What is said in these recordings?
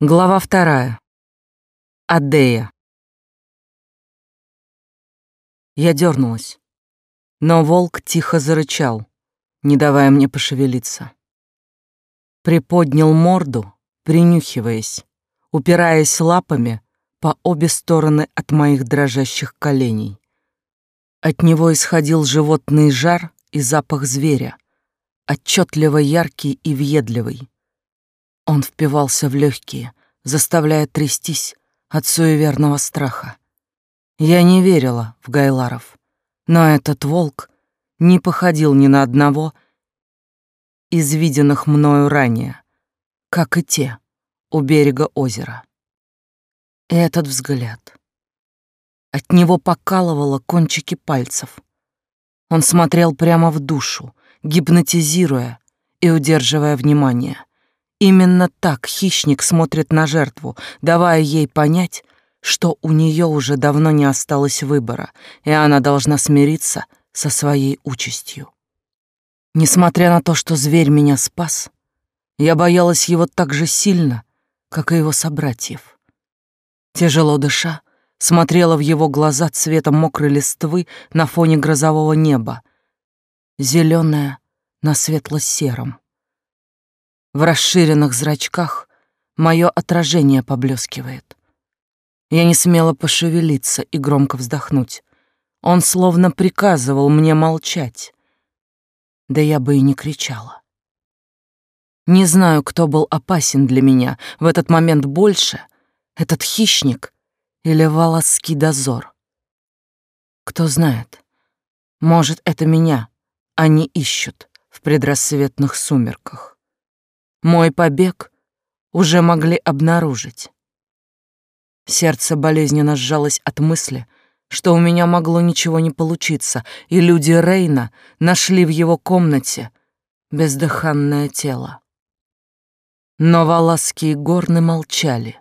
Глава вторая. Адея. Я дернулась, но волк тихо зарычал, не давая мне пошевелиться. Приподнял морду, принюхиваясь, упираясь лапами по обе стороны от моих дрожащих коленей. От него исходил животный жар и запах зверя, отчетливо яркий и въедливый. Он впивался в легкие, заставляя трястись от суеверного страха. Я не верила в Гайларов, но этот волк не походил ни на одного из виденных мною ранее, как и те у берега озера. И этот взгляд. От него покалывало кончики пальцев. Он смотрел прямо в душу, гипнотизируя и удерживая внимание. Именно так хищник смотрит на жертву, давая ей понять, что у нее уже давно не осталось выбора, и она должна смириться со своей участью. Несмотря на то, что зверь меня спас, я боялась его так же сильно, как и его собратьев. Тяжело дыша, смотрела в его глаза цветом мокрой листвы на фоне грозового неба, зеленая на светло-сером. В расширенных зрачках мое отражение поблескивает. Я не смела пошевелиться и громко вздохнуть. Он словно приказывал мне молчать. Да я бы и не кричала. Не знаю, кто был опасен для меня в этот момент больше, этот хищник или валасский дозор. Кто знает, может, это меня они ищут в предрассветных сумерках. Мой побег уже могли обнаружить. Сердце болезненно сжалось от мысли, что у меня могло ничего не получиться, и люди Рейна нашли в его комнате бездыханное тело. Но валасские горны молчали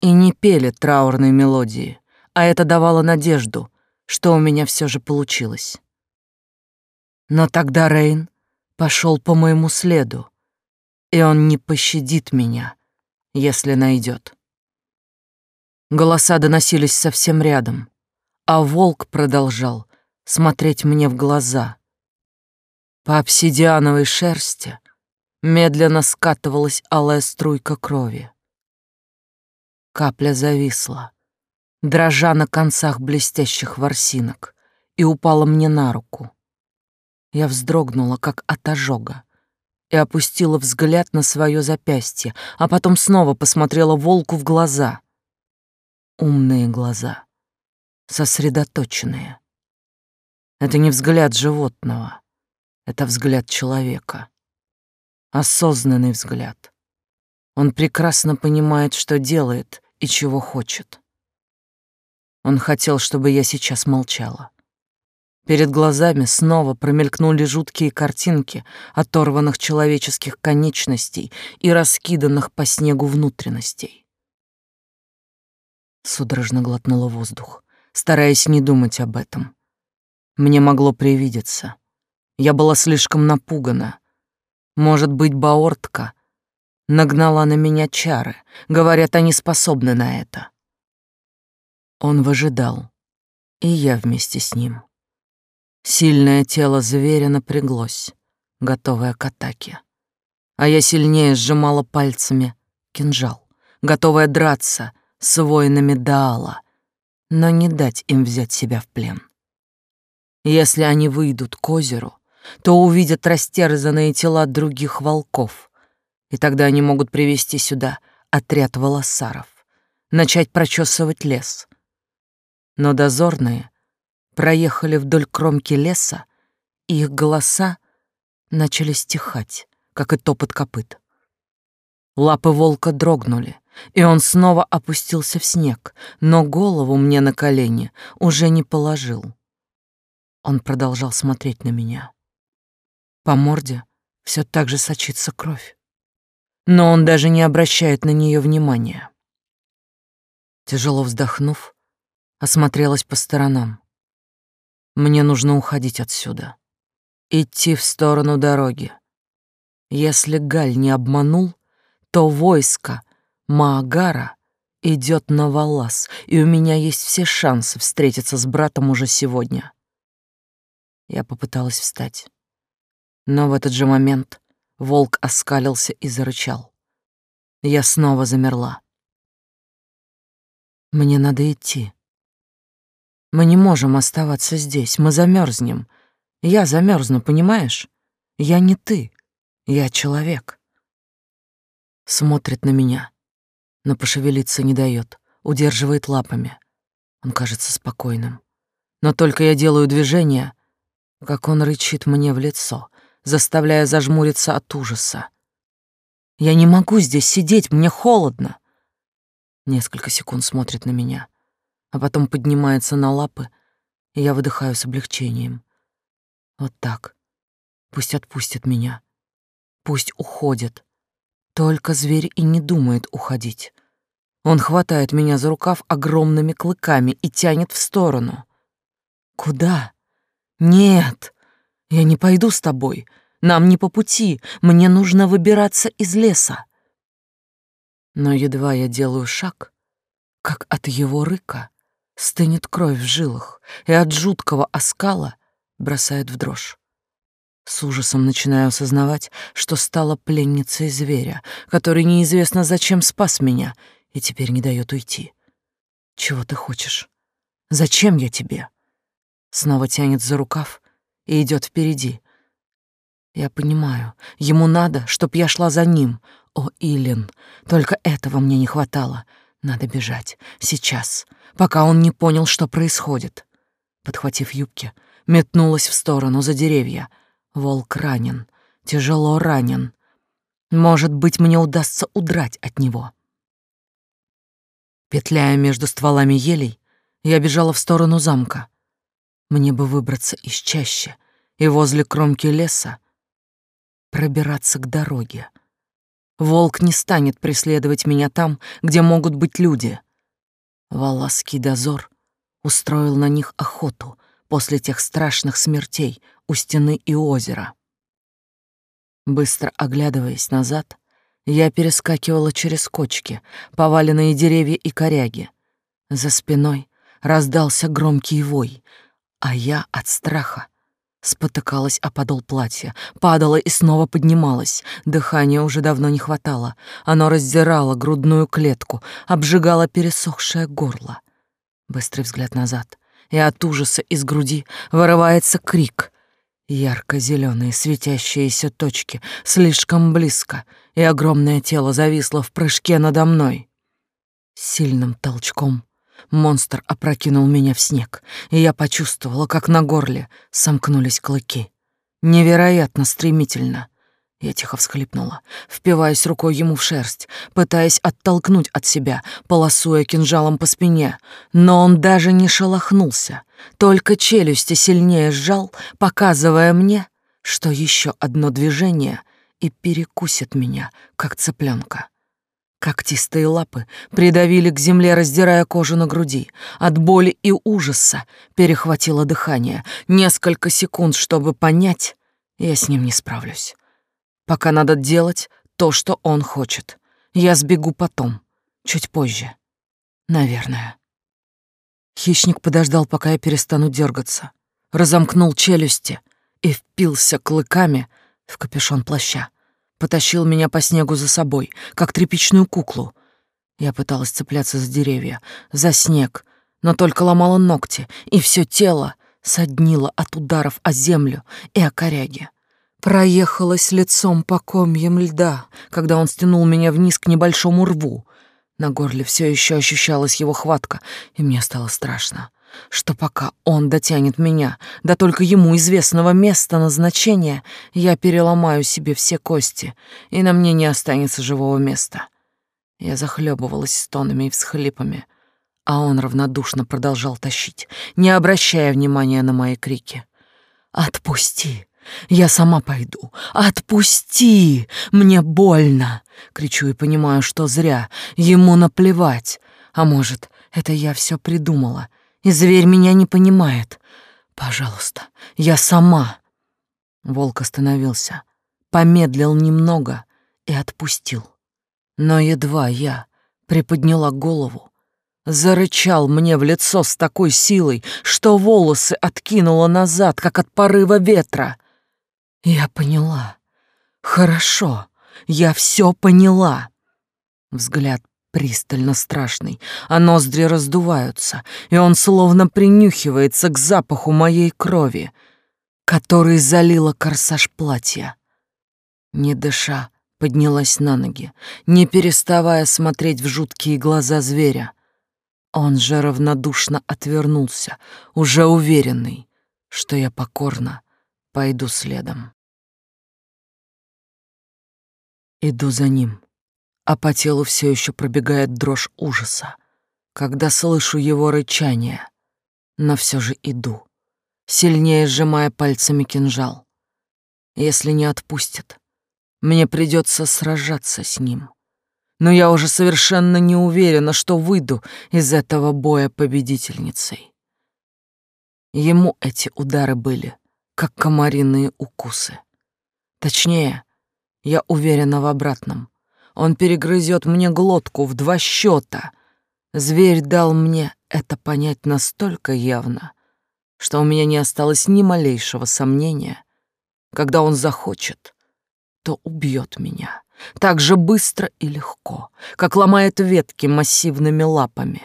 и не пели траурной мелодии, а это давало надежду, что у меня все же получилось. Но тогда Рейн пошел по моему следу, и он не пощадит меня, если найдет. Голоса доносились совсем рядом, а волк продолжал смотреть мне в глаза. По обсидиановой шерсти медленно скатывалась алая струйка крови. Капля зависла, дрожа на концах блестящих ворсинок, и упала мне на руку. Я вздрогнула, как от ожога и опустила взгляд на свое запястье, а потом снова посмотрела волку в глаза. Умные глаза, сосредоточенные. Это не взгляд животного, это взгляд человека. Осознанный взгляд. Он прекрасно понимает, что делает и чего хочет. Он хотел, чтобы я сейчас молчала. Перед глазами снова промелькнули жуткие картинки оторванных человеческих конечностей и раскиданных по снегу внутренностей. Судорожно глотнула воздух, стараясь не думать об этом. Мне могло привидеться. Я была слишком напугана. Может быть, Баортка нагнала на меня чары. Говорят, они способны на это. Он выжидал, и я вместе с ним. Сильное тело зверя напряглось, готовое к атаке. А я сильнее сжимала пальцами кинжал, готовая драться с воинами Даала, но не дать им взять себя в плен. Если они выйдут к озеру, то увидят растерзанные тела других волков, и тогда они могут привести сюда отряд волосаров, начать прочесывать лес. Но дозорные проехали вдоль кромки леса, и их голоса начали стихать, как и топот копыт. Лапы волка дрогнули, и он снова опустился в снег, но голову мне на колени уже не положил. Он продолжал смотреть на меня. По морде все так же сочится кровь, но он даже не обращает на нее внимания. Тяжело вздохнув, осмотрелась по сторонам. Мне нужно уходить отсюда. Идти в сторону дороги. Если Галь не обманул, то войско Маагара идет на Валас, и у меня есть все шансы встретиться с братом уже сегодня. Я попыталась встать. Но в этот же момент волк оскалился и зарычал. Я снова замерла. Мне надо идти. Мы не можем оставаться здесь, мы замерзнем. Я замерзну, понимаешь? Я не ты, я человек. Смотрит на меня, но пошевелиться не дает, удерживает лапами. Он кажется спокойным. Но только я делаю движение, как он рычит мне в лицо, заставляя зажмуриться от ужаса. Я не могу здесь сидеть, мне холодно. Несколько секунд смотрит на меня, а потом поднимается на лапы, и я выдыхаю с облегчением. Вот так. Пусть отпустит меня. Пусть уходит. Только зверь и не думает уходить. Он хватает меня за рукав огромными клыками и тянет в сторону. Куда? Нет, я не пойду с тобой. Нам не по пути. Мне нужно выбираться из леса. Но едва я делаю шаг, как от его рыка стынет кровь в жилах, и от жуткого оскала бросает в дрожь. С ужасом начинаю осознавать, что стала пленницей зверя, который неизвестно зачем спас меня и теперь не дает уйти. Чего ты хочешь? Зачем я тебе? Снова тянет за рукав и идет впереди. Я понимаю, ему надо, чтоб я шла за ним. О, Илин, только этого мне не хватало. Надо бежать. Сейчас, пока он не понял, что происходит. Подхватив юбки, метнулась в сторону за деревья. Волк ранен, тяжело ранен. Может быть, мне удастся удрать от него. Петляя между стволами елей, я бежала в сторону замка. Мне бы выбраться из чащи и возле кромки леса пробираться к дороге. Волк не станет преследовать меня там, где могут быть люди. Валасский дозор устроил на них охоту после тех страшных смертей у стены и озера. Быстро оглядываясь назад, я перескакивала через кочки, поваленные деревья и коряги. За спиной раздался громкий вой, а я от страха Спотыкалась о подол платья, падала и снова поднималась. Дыхания уже давно не хватало. Оно раздирало грудную клетку, обжигало пересохшее горло. Быстрый взгляд назад, и от ужаса из груди вырывается крик. ярко зеленые светящиеся точки слишком близко, и огромное тело зависло в прыжке надо мной. Сильным толчком Монстр опрокинул меня в снег, и я почувствовала, как на горле сомкнулись клыки. Невероятно стремительно. Я тихо всхлипнула, впиваясь рукой ему в шерсть, пытаясь оттолкнуть от себя, полосуя кинжалом по спине, но он даже не шелохнулся, только челюсти сильнее сжал, показывая мне, что еще одно движение и перекусит меня, как цыпленка. Когтистые лапы придавили к земле, раздирая кожу на груди. От боли и ужаса перехватило дыхание. Несколько секунд, чтобы понять, я с ним не справлюсь. Пока надо делать то, что он хочет. Я сбегу потом, чуть позже. Наверное. Хищник подождал, пока я перестану дергаться. Разомкнул челюсти и впился клыками в капюшон плаща потащил меня по снегу за собой, как тряпичную куклу. Я пыталась цепляться за деревья, за снег, но только ломала ногти, и все тело соднило от ударов о землю и о коряги. Проехалась лицом по комьям льда, когда он стянул меня вниз к небольшому рву. На горле все еще ощущалась его хватка, и мне стало страшно что пока он дотянет меня до только ему известного места назначения, я переломаю себе все кости, и на мне не останется живого места. Я захлебывалась стонами и всхлипами, а он равнодушно продолжал тащить, не обращая внимания на мои крики. «Отпусти! Я сама пойду! Отпусти! Мне больно!» Кричу и понимаю, что зря, ему наплевать. А может, это я все придумала — и зверь меня не понимает. Пожалуйста, я сама. Волк остановился, помедлил немного и отпустил. Но едва я приподняла голову, зарычал мне в лицо с такой силой, что волосы откинуло назад, как от порыва ветра. Я поняла. Хорошо, я все поняла. Взгляд пристально страшный, а ноздри раздуваются, и он словно принюхивается к запаху моей крови, который залила корсаж платья. Не дыша, поднялась на ноги, не переставая смотреть в жуткие глаза зверя. Он же равнодушно отвернулся, уже уверенный, что я покорно пойду следом. Иду за ним, а по телу все еще пробегает дрожь ужаса, когда слышу его рычание, но все же иду, сильнее сжимая пальцами кинжал. Если не отпустит, мне придется сражаться с ним. Но я уже совершенно не уверена, что выйду из этого боя победительницей. Ему эти удары были, как комариные укусы. Точнее, я уверена в обратном. Он перегрызет мне глотку в два счета. Зверь дал мне это понять настолько явно, что у меня не осталось ни малейшего сомнения. Когда он захочет, то убьет меня так же быстро и легко, как ломает ветки массивными лапами.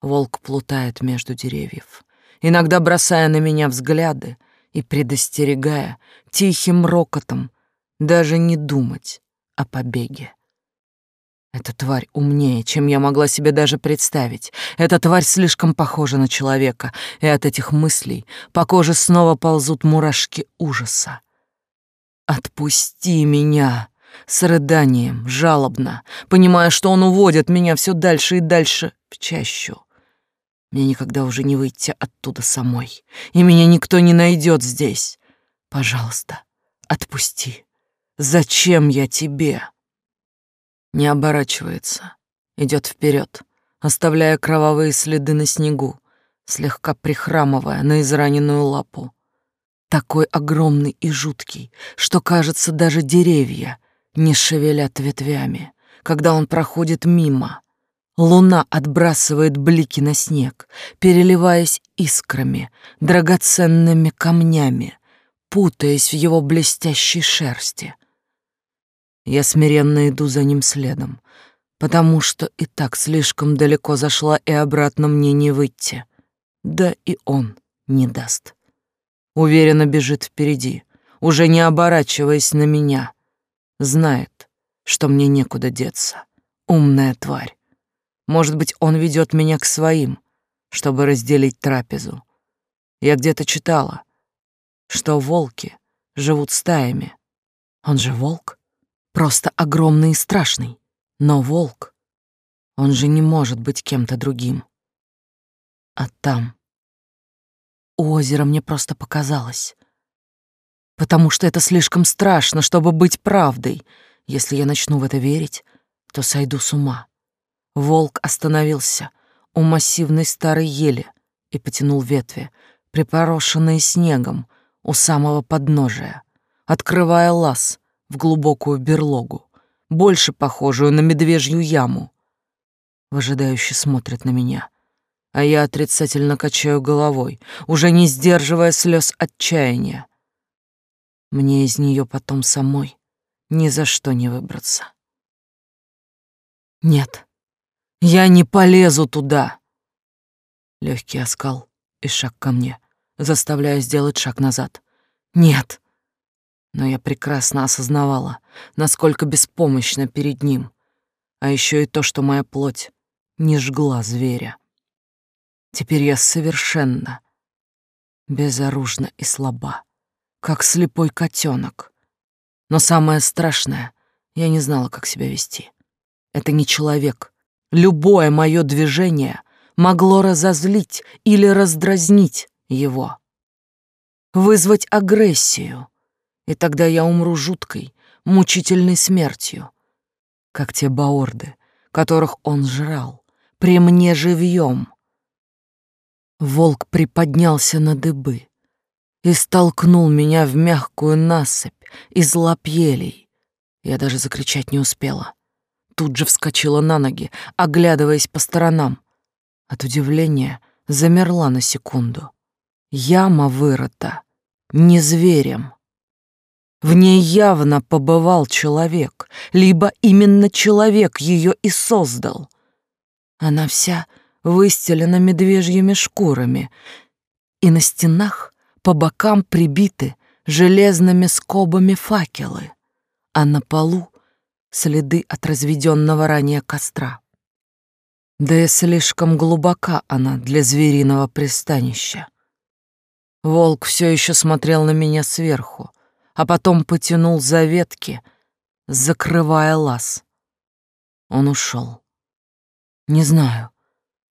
Волк плутает между деревьев, иногда бросая на меня взгляды и предостерегая тихим рокотом даже не думать о побеге. Эта тварь умнее, чем я могла себе даже представить. Эта тварь слишком похожа на человека, и от этих мыслей по коже снова ползут мурашки ужаса. «Отпусти меня!» С рыданием, жалобно, понимая, что он уводит меня все дальше и дальше в чащу. Мне никогда уже не выйти оттуда самой, и меня никто не найдет здесь. Пожалуйста, отпусти. Зачем я тебе? Не оборачивается, идет вперед, оставляя кровавые следы на снегу, слегка прихрамывая на израненную лапу такой огромный и жуткий, что, кажется, даже деревья не шевелят ветвями, когда он проходит мимо. Луна отбрасывает блики на снег, переливаясь искрами, драгоценными камнями, путаясь в его блестящей шерсти. Я смиренно иду за ним следом, потому что и так слишком далеко зашла и обратно мне не выйти. Да и он не даст уверенно бежит впереди, уже не оборачиваясь на меня. Знает, что мне некуда деться. Умная тварь. Может быть, он ведет меня к своим, чтобы разделить трапезу. Я где-то читала, что волки живут стаями. Он же волк, просто огромный и страшный. Но волк, он же не может быть кем-то другим. А там у озера мне просто показалось. Потому что это слишком страшно, чтобы быть правдой. Если я начну в это верить, то сойду с ума. Волк остановился у массивной старой ели и потянул ветви, припорошенные снегом у самого подножия, открывая лаз в глубокую берлогу, больше похожую на медвежью яму. Выжидающе смотрит на меня — а я отрицательно качаю головой, уже не сдерживая слез отчаяния. Мне из нее потом самой ни за что не выбраться. Нет, я не полезу туда. Легкий оскал и шаг ко мне, заставляя сделать шаг назад. Нет. Но я прекрасно осознавала, насколько беспомощна перед ним, а еще и то, что моя плоть не жгла зверя. Теперь я совершенно безоружна и слаба, как слепой котенок. Но самое страшное, я не знала, как себя вести. Это не человек. Любое мое движение могло разозлить или раздразнить его, вызвать агрессию, и тогда я умру жуткой, мучительной смертью, как те баорды, которых он жрал, при мне живьем. Волк приподнялся на дыбы и столкнул меня в мягкую насыпь из лап елей. Я даже закричать не успела. тут же вскочила на ноги, оглядываясь по сторонам. От удивления замерла на секунду. Яма вырыта не зверем. В ней явно побывал человек, либо именно человек ее и создал. Она вся выстелена медвежьими шкурами, и на стенах по бокам прибиты железными скобами факелы, а на полу следы от разведенного ранее костра. Да и слишком глубока она для звериного пристанища. Волк все еще смотрел на меня сверху, а потом потянул за ветки, закрывая лаз. Он ушел. Не знаю,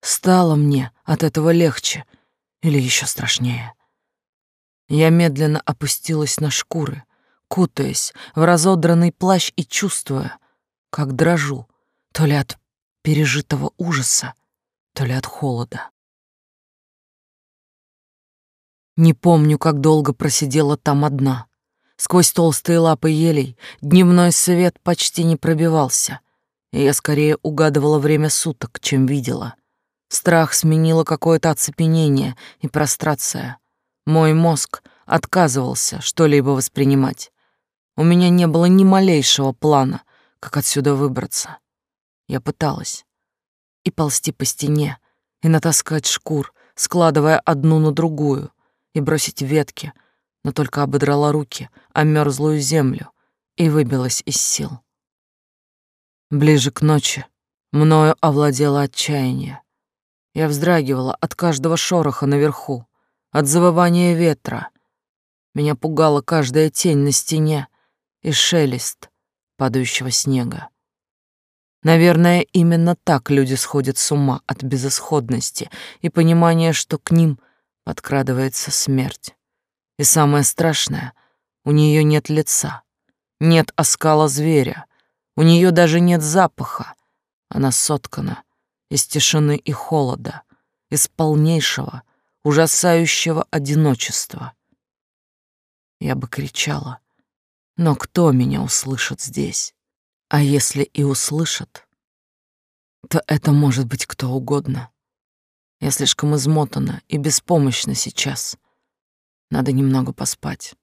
стало мне от этого легче или еще страшнее. Я медленно опустилась на шкуры, кутаясь в разодранный плащ и чувствуя, как дрожу, то ли от пережитого ужаса, то ли от холода. Не помню, как долго просидела там одна. Сквозь толстые лапы елей дневной свет почти не пробивался, и я скорее угадывала время суток, чем видела. Страх сменило какое-то оцепенение и прострация. Мой мозг отказывался что-либо воспринимать. У меня не было ни малейшего плана, как отсюда выбраться. Я пыталась и ползти по стене, и натаскать шкур, складывая одну на другую, и бросить ветки, но только ободрала руки о мерзлую землю и выбилась из сил. Ближе к ночи мною овладело отчаяние. Я вздрагивала от каждого шороха наверху, от завывания ветра. Меня пугала каждая тень на стене и шелест падающего снега. Наверное, именно так люди сходят с ума от безысходности и понимания, что к ним подкрадывается смерть. И самое страшное, у нее нет лица, нет оскала зверя, у нее даже нет запаха. Она соткана из тишины и холода, из полнейшего, ужасающего одиночества. Я бы кричала, но кто меня услышит здесь? А если и услышат, то это может быть кто угодно. Я слишком измотана и беспомощна сейчас. Надо немного поспать,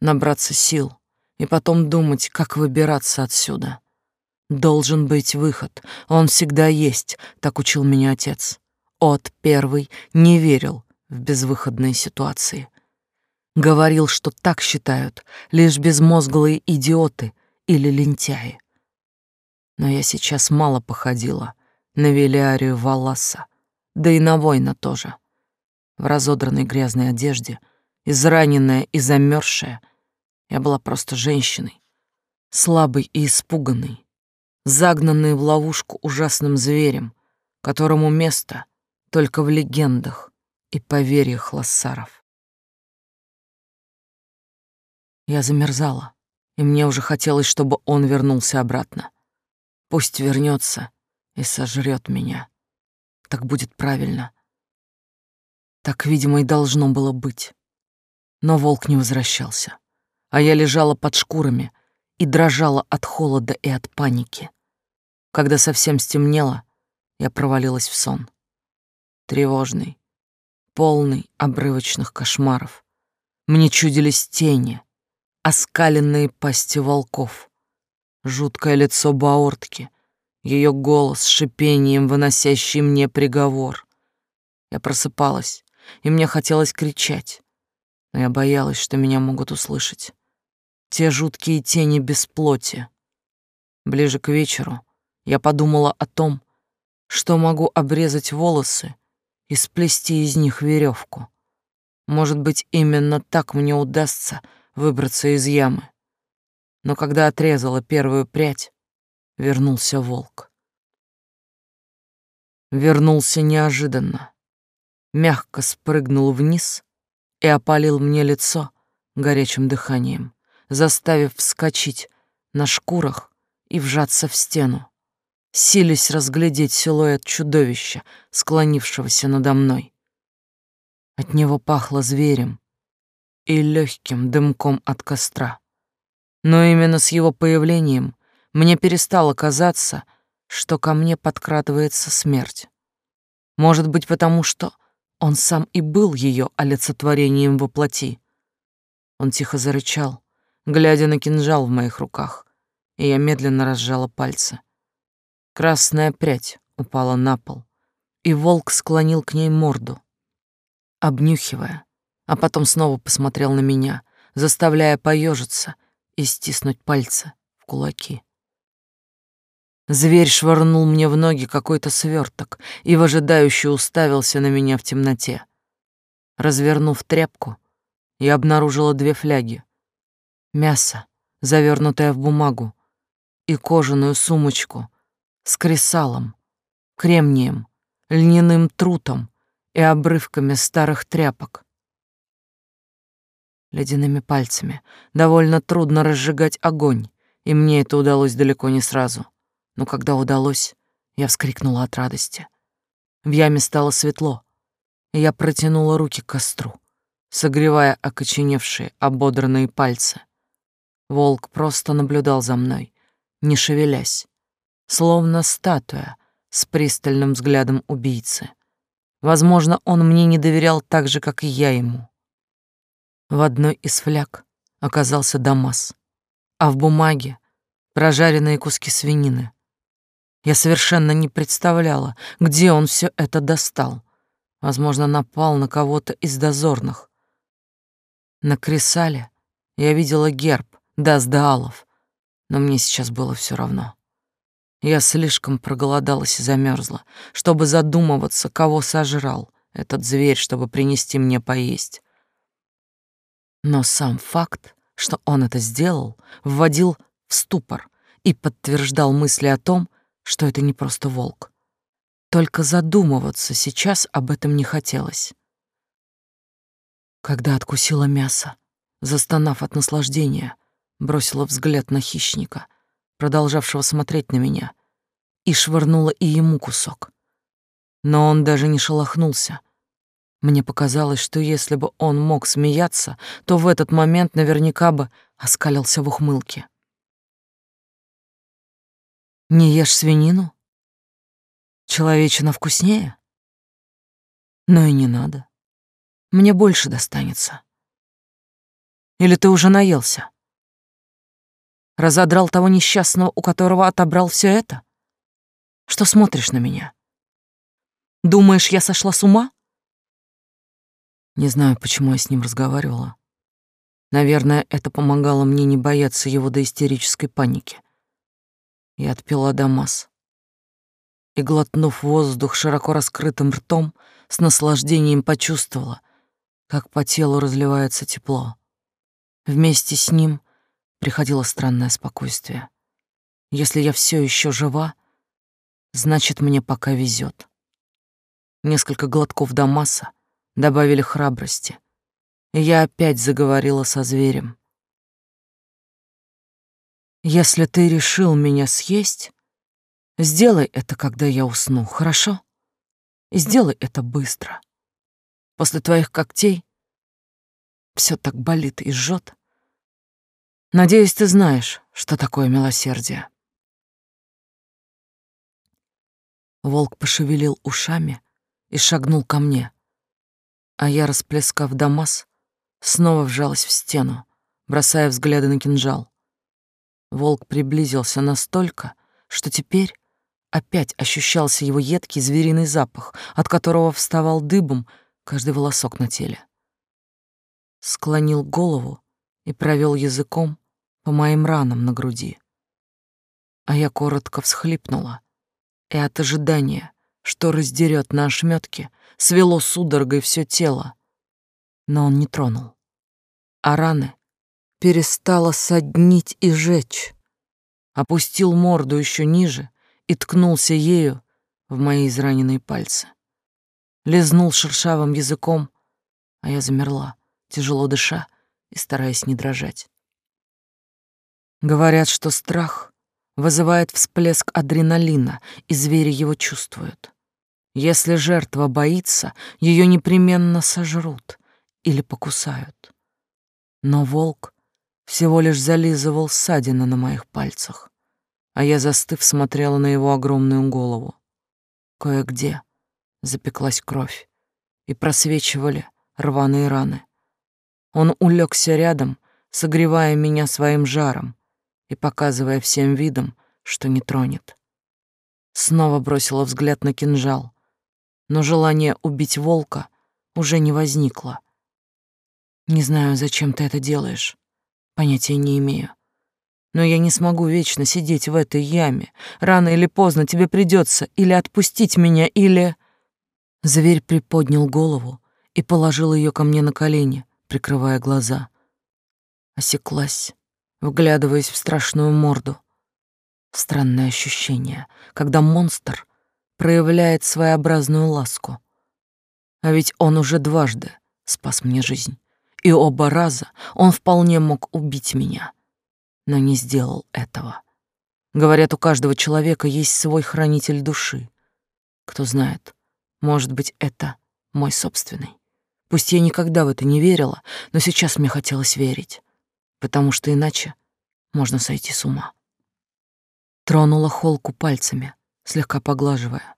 набраться сил и потом думать, как выбираться отсюда. Должен быть выход, он всегда есть, так учил меня отец. От первый не верил в безвыходные ситуации. Говорил, что так считают лишь безмозглые идиоты или лентяи. Но я сейчас мало походила на Велиарию Валласа, да и на воина тоже. В разодранной грязной одежде, израненная и замерзшая, я была просто женщиной, слабой и испуганной, загнанные в ловушку ужасным зверем, которому место только в легендах и поверьях лассаров. Я замерзала, и мне уже хотелось, чтобы он вернулся обратно. Пусть вернется и сожрет меня. Так будет правильно. Так, видимо, и должно было быть. Но волк не возвращался, а я лежала под шкурами, и дрожала от холода и от паники. Когда совсем стемнело, я провалилась в сон. Тревожный, полный обрывочных кошмаров. Мне чудились тени, оскаленные пасти волков, жуткое лицо Баортки, ее голос с шипением, выносящий мне приговор. Я просыпалась, и мне хотелось кричать, но я боялась, что меня могут услышать те жуткие тени без плоти. Ближе к вечеру я подумала о том, что могу обрезать волосы и сплести из них веревку. Может быть, именно так мне удастся выбраться из ямы. Но когда отрезала первую прядь, вернулся волк. Вернулся неожиданно, мягко спрыгнул вниз и опалил мне лицо горячим дыханием заставив вскочить на шкурах и вжаться в стену, силясь разглядеть силуэт чудовища, склонившегося надо мной. От него пахло зверем и легким дымком от костра. Но именно с его появлением мне перестало казаться, что ко мне подкрадывается смерть. Может быть, потому что он сам и был ее олицетворением во плоти. Он тихо зарычал, глядя на кинжал в моих руках, и я медленно разжала пальцы. Красная прядь упала на пол, и волк склонил к ней морду, обнюхивая, а потом снова посмотрел на меня, заставляя поежиться и стиснуть пальцы в кулаки. Зверь швырнул мне в ноги какой-то сверток и выжидающе уставился на меня в темноте. Развернув тряпку, я обнаружила две фляги. Мясо, завернутое в бумагу, и кожаную сумочку с кресалом, кремнием, льняным трутом и обрывками старых тряпок. Ледяными пальцами довольно трудно разжигать огонь, и мне это удалось далеко не сразу — но когда удалось, я вскрикнула от радости. В яме стало светло, и я протянула руки к костру, согревая окоченевшие, ободранные пальцы. Волк просто наблюдал за мной, не шевелясь, словно статуя с пристальным взглядом убийцы. Возможно, он мне не доверял так же, как и я ему. В одной из фляг оказался Дамас, а в бумаге прожаренные куски свинины. Я совершенно не представляла, где он все это достал. Возможно, напал на кого-то из дозорных. На кресале я видела герб Даздаалов, но мне сейчас было все равно. Я слишком проголодалась и замерзла, чтобы задумываться, кого сожрал этот зверь, чтобы принести мне поесть. Но сам факт, что он это сделал, вводил в ступор и подтверждал мысли о том, что это не просто волк. Только задумываться сейчас об этом не хотелось. Когда откусила мясо, застонав от наслаждения, бросила взгляд на хищника, продолжавшего смотреть на меня, и швырнула и ему кусок. Но он даже не шелохнулся. Мне показалось, что если бы он мог смеяться, то в этот момент наверняка бы оскалился в ухмылке. Не ешь свинину? Человечина вкуснее? Но и не надо. Мне больше достанется. Или ты уже наелся? Разодрал того несчастного, у которого отобрал все это? Что смотришь на меня? Думаешь, я сошла с ума? Не знаю, почему я с ним разговаривала. Наверное, это помогало мне не бояться его до истерической паники. Я отпила Дамас. И, глотнув воздух широко раскрытым ртом, с наслаждением почувствовала, как по телу разливается тепло. Вместе с ним приходило странное спокойствие. Если я все еще жива, значит, мне пока везет. Несколько глотков Дамаса добавили храбрости, и я опять заговорила со зверем. Если ты решил меня съесть, сделай это, когда я усну, хорошо? И сделай это быстро. После твоих когтей все так болит и жжет. Надеюсь, ты знаешь, что такое милосердие. Волк пошевелил ушами и шагнул ко мне, а я, расплескав Дамас, снова вжалась в стену, бросая взгляды на кинжал. Волк приблизился настолько, что теперь опять ощущался его едкий звериный запах, от которого вставал дыбом каждый волосок на теле. Склонил голову и провел языком по моим ранам на груди. А я коротко всхлипнула, и от ожидания, что раздерет на ошметки, свело судорогой все тело. Но он не тронул. А раны перестала соднить и жечь. Опустил морду еще ниже и ткнулся ею в мои израненные пальцы. Лизнул шершавым языком, а я замерла, тяжело дыша и стараясь не дрожать. Говорят, что страх вызывает всплеск адреналина, и звери его чувствуют. Если жертва боится, ее непременно сожрут или покусают. Но волк всего лишь зализывал ссадины на моих пальцах, а я, застыв, смотрела на его огромную голову. Кое-где запеклась кровь, и просвечивали рваные раны. Он улегся рядом, согревая меня своим жаром и показывая всем видом, что не тронет. Снова бросила взгляд на кинжал, но желание убить волка уже не возникло. Не знаю, зачем ты это делаешь, понятия не имею. Но я не смогу вечно сидеть в этой яме. Рано или поздно тебе придется или отпустить меня, или... Зверь приподнял голову и положил ее ко мне на колени, прикрывая глаза. Осеклась, вглядываясь в страшную морду. Странное ощущение, когда монстр проявляет своеобразную ласку. А ведь он уже дважды спас мне жизнь, и оба раза он вполне мог убить меня, но не сделал этого. Говорят, у каждого человека есть свой хранитель души. Кто знает, может быть, это мой собственный. Пусть я никогда в это не верила, но сейчас мне хотелось верить, потому что иначе можно сойти с ума. Тронула холку пальцами, слегка поглаживая,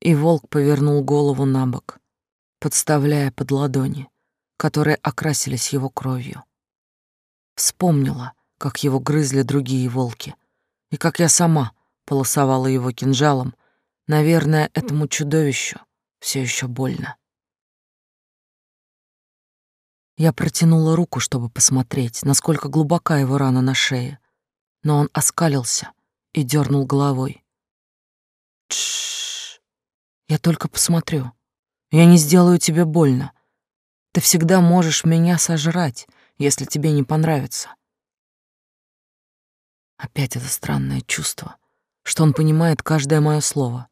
и волк повернул голову на бок, подставляя под ладони, которые окрасились его кровью. Вспомнила, как его грызли другие волки, и как я сама полосовала его кинжалом. Наверное, этому чудовищу все еще больно. Я протянула руку, чтобы посмотреть, насколько глубока его рана на шее, но он оскалился и дернул головой. Тш, я только посмотрю. Я не сделаю тебе больно. Ты всегда можешь меня сожрать, если тебе не понравится. Опять это странное чувство, что он понимает каждое мое слово.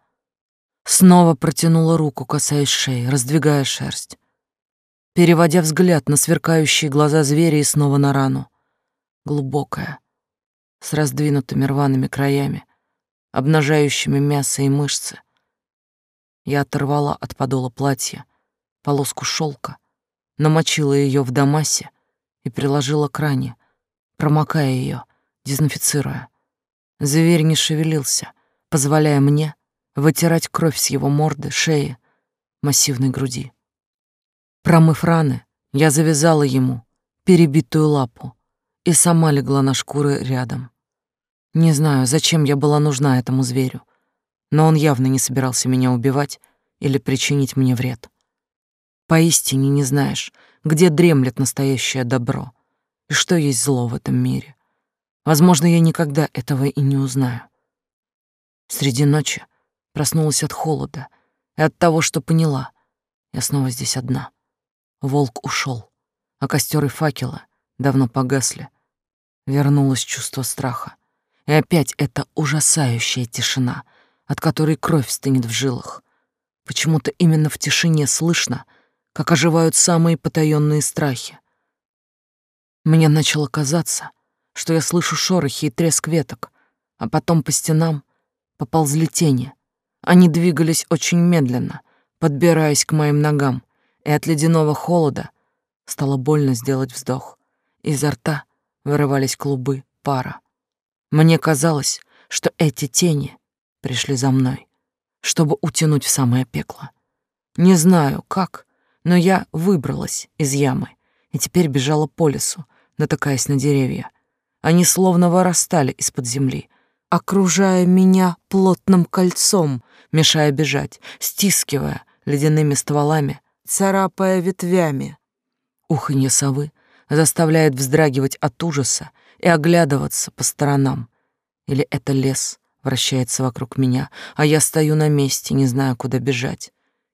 Снова протянула руку, касаясь шеи, раздвигая шерсть, переводя взгляд на сверкающие глаза зверя и снова на рану. Глубокая, с раздвинутыми рваными краями, обнажающими мясо и мышцы. Я оторвала от подола платья полоску шелка, намочила ее в дамасе и приложила к ране, промокая ее, дезинфицируя. Зверь не шевелился, позволяя мне вытирать кровь с его морды, шеи, массивной груди. Промыв раны, я завязала ему перебитую лапу и сама легла на шкуры рядом. Не знаю, зачем я была нужна этому зверю, но он явно не собирался меня убивать или причинить мне вред. Поистине не знаешь, где дремлет настоящее добро и что есть зло в этом мире. Возможно, я никогда этого и не узнаю. Среди ночи Проснулась от холода и от того, что поняла. Я снова здесь одна. Волк ушел, а костер и факела давно погасли. Вернулось чувство страха. И опять эта ужасающая тишина, от которой кровь стынет в жилах. Почему-то именно в тишине слышно, как оживают самые потаенные страхи. Мне начало казаться, что я слышу шорохи и треск веток, а потом по стенам поползли тени, они двигались очень медленно, подбираясь к моим ногам, и от ледяного холода стало больно сделать вздох. Изо рта вырывались клубы пара. Мне казалось, что эти тени пришли за мной, чтобы утянуть в самое пекло. Не знаю, как, но я выбралась из ямы и теперь бежала по лесу, натыкаясь на деревья. Они словно вырастали из-под земли, окружая меня плотным кольцом, мешая бежать, стискивая ледяными стволами, царапая ветвями. Уханье совы заставляет вздрагивать от ужаса и оглядываться по сторонам. Или это лес вращается вокруг меня, а я стою на месте, не знаю, куда бежать.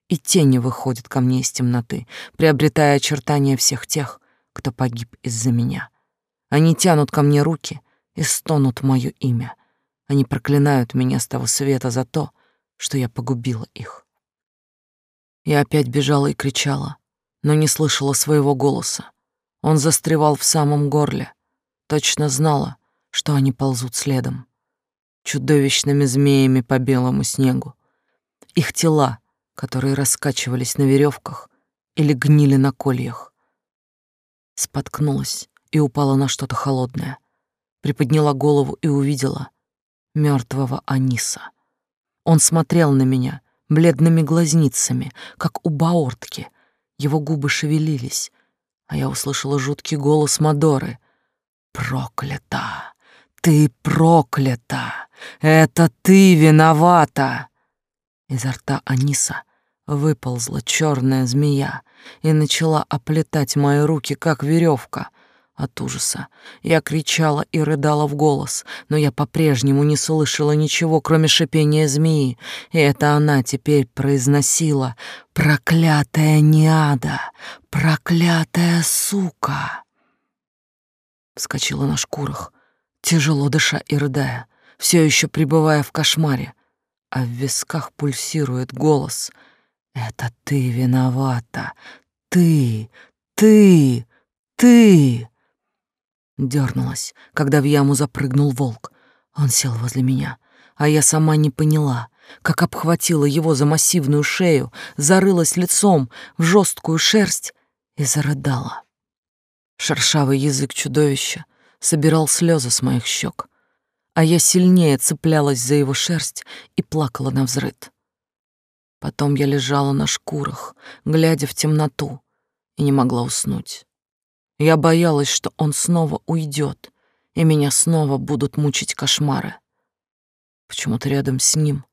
И тени выходят ко мне из темноты, приобретая очертания всех тех, кто погиб из-за меня. Они тянут ко мне руки и стонут мое имя. Они проклинают меня с того света за то, что я погубила их. Я опять бежала и кричала, но не слышала своего голоса. Он застревал в самом горле. Точно знала, что они ползут следом. Чудовищными змеями по белому снегу. Их тела, которые раскачивались на веревках или гнили на кольях. Споткнулась и упала на что-то холодное. Приподняла голову и увидела — мертвого Аниса. Он смотрел на меня бледными глазницами, как у баортки. Его губы шевелились, а я услышала жуткий голос Мадоры. «Проклята! Ты проклята! Это ты виновата!» Изо рта Аниса выползла черная змея и начала оплетать мои руки, как веревка. От ужаса я кричала и рыдала в голос, но я по-прежнему не слышала ничего, кроме шипения змеи, и это она теперь произносила «Проклятая Неада! Проклятая сука!» Вскочила на шкурах, тяжело дыша и рыдая, все еще пребывая в кошмаре, а в висках пульсирует голос «Это ты виновата! Ты! Ты! Ты!» Дёрнулась, когда в яму запрыгнул волк. Он сел возле меня, а я сама не поняла, как обхватила его за массивную шею, зарылась лицом в жесткую шерсть и зарыдала. Шершавый язык чудовища собирал слезы с моих щек, а я сильнее цеплялась за его шерсть и плакала на взрыд. Потом я лежала на шкурах, глядя в темноту, и не могла уснуть. Я боялась, что он снова уйдет, и меня снова будут мучить кошмары. Почему-то рядом с ним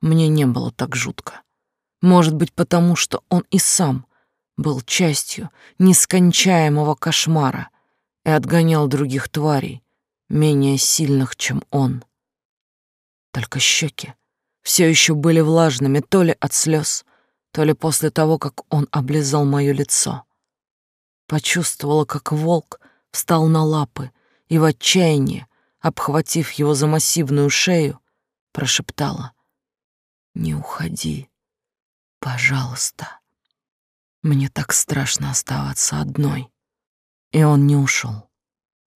мне не было так жутко. Может быть, потому что он и сам был частью нескончаемого кошмара и отгонял других тварей, менее сильных, чем он. Только щеки все еще были влажными то ли от слез, то ли после того, как он облизал мое лицо. Почувствовала, как волк встал на лапы и в отчаянии, обхватив его за массивную шею, прошептала «Не уходи, пожалуйста. Мне так страшно оставаться одной». И он не ушел.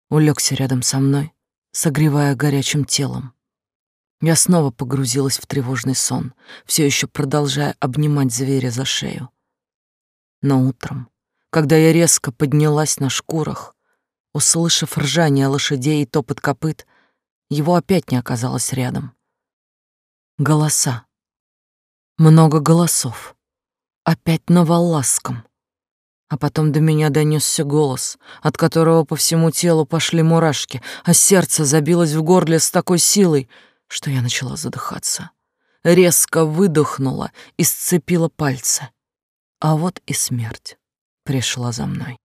Улегся рядом со мной, согревая горячим телом. Я снова погрузилась в тревожный сон, все еще продолжая обнимать зверя за шею. Но утром когда я резко поднялась на шкурах, услышав ржание лошадей и топот копыт, его опять не оказалось рядом. Голоса. Много голосов. Опять на Валласском. А потом до меня донесся голос, от которого по всему телу пошли мурашки, а сердце забилось в горле с такой силой, что я начала задыхаться. Резко выдохнула и сцепила пальцы. А вот и смерть пришла за мной.